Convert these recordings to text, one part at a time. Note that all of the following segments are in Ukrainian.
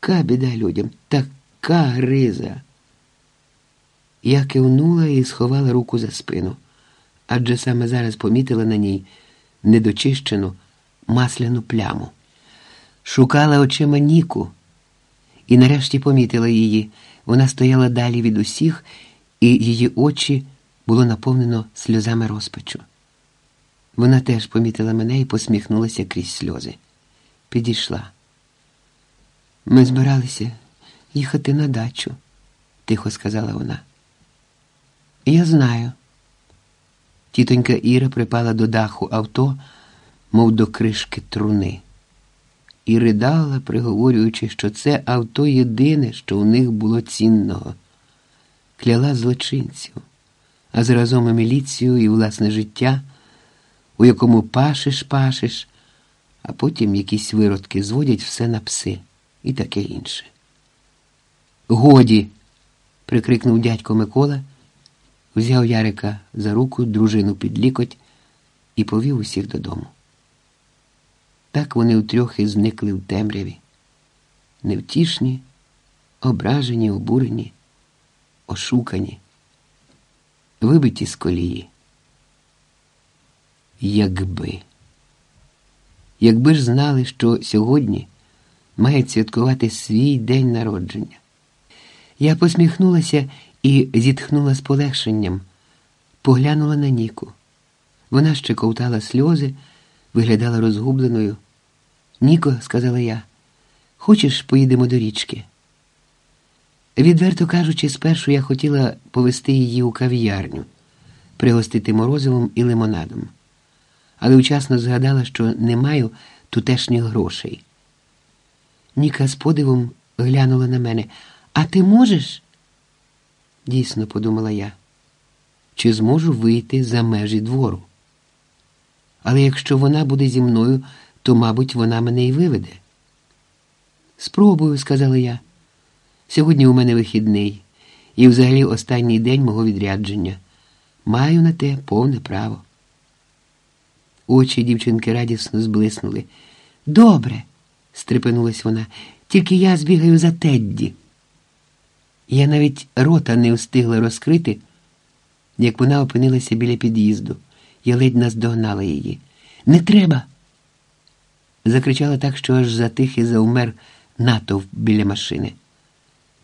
така біда людям, така гриза. Я кивнула і сховала руку за спину, адже саме зараз помітила на ній недочищену масляну пляму. Шукала очима Ніку і нарешті помітила її. Вона стояла далі від усіх, і її очі було наповнено сльозами розпачу. Вона теж помітила мене і посміхнулася крізь сльози. Підійшла. Ми збиралися їхати на дачу, тихо сказала вона. Я знаю. Тітонька Іра припала до даху авто, мов до кришки труни, і ридала, приговорюючи, що це авто єдине, що у них було цінного, кляла злочинців, а зразом і міліцію і власне життя, у якому пашиш, пашиш, а потім якісь виродки зводять все на пси і таке інше. Годі. прикрикнув дядько Микола взяв Ярика за руку, дружину під лікоть і повів усіх додому. Так вони втрьох і зникли в темряві, невтішні, ображені, обурені, ошукані, вибиті з колії. Якби, якби ж знали, що сьогодні мають святкувати свій день народження. Я посміхнулася і зітхнула з полегшенням, поглянула на Ніку. Вона ще ковтала сльози, виглядала розгубленою. Ніко, сказала я, хочеш, поїдемо до річки? Відверто кажучи, спершу я хотіла повести її у кав'ярню, пригостити морозивом і лимонадом, але вчасно згадала, що не маю тутешніх грошей. Ніка з подивом глянула на мене. А ти можеш? Дійсно, подумала я, чи зможу вийти за межі двору? Але якщо вона буде зі мною, то, мабуть, вона мене й виведе. Спробую, сказала я. Сьогодні у мене вихідний і взагалі останній день мого відрядження. Маю на те повне право. Очі дівчинки радісно зблиснули. Добре, стрепенулась вона, тільки я збігаю за Тедді. Я навіть рота не встигла розкрити, як вона опинилася біля під'їзду. Я ледь наздогнала її. Не треба. Закричала так, що аж затих і завмер натовп біля машини.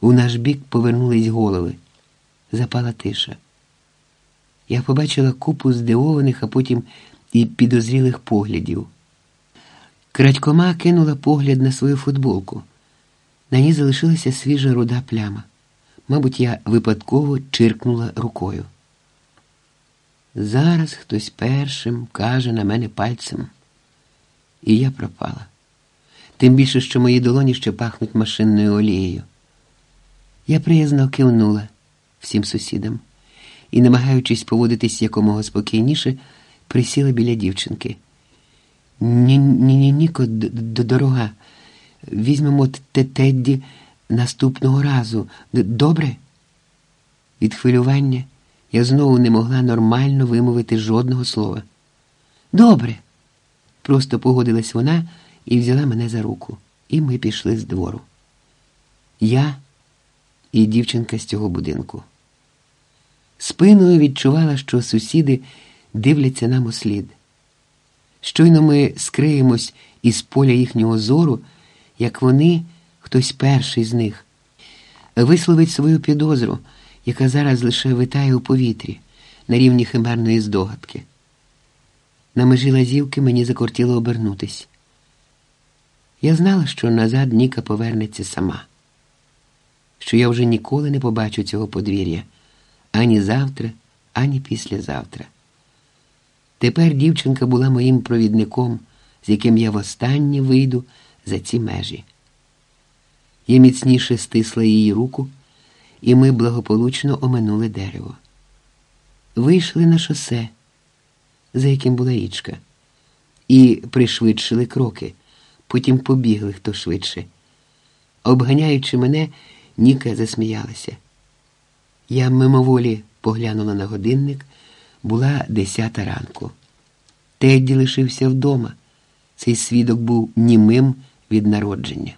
У наш бік повернулись голови. Запала тиша. Я побачила купу здивованих, а потім і підозрілих поглядів. Крадькома кинула погляд на свою футболку. На ній залишилася свіжа руда пляма. Мабуть, я випадково чиркнула рукою. Зараз хтось першим каже на мене пальцем, і я пропала. Тим більше, що мої долоні ще пахнуть машинною олією. Я приязно кивнула всім сусідам і, намагаючись поводитись якомога спокійніше, присіла біля дівчинки. Ні, ні, ні, Ніко, дорога, візьмемо Тедді наступного разу. Добре? Від хвилювання я знову не могла нормально вимовити жодного слова. Добре. Просто погодилась вона і взяла мене за руку, і ми пішли з двору. Я і дівчинка з цього будинку. Спиною відчувала, що сусіди дивляться нам у слід. Щойно ми скриємось із поля їхнього зору, як вони хтось перший з них, висловить свою підозру, яка зараз лише витає у повітрі на рівні химерної здогадки. На межі лазівки мені закортіло обернутись. Я знала, що назад Ніка повернеться сама, що я вже ніколи не побачу цього подвір'я ані завтра, ані післязавтра. Тепер дівчинка була моїм провідником, з яким я востаннє вийду за ці межі. Я міцніше стисла її руку, і ми благополучно оминули дерево. Вийшли на шосе, за яким була річка, і пришвидшили кроки, потім побігли хто швидше. Обганяючи мене, Ніка засміялася. Я мимоволі поглянула на годинник, була десята ранку. Тедді лишився вдома. Цей свідок був німим від народження.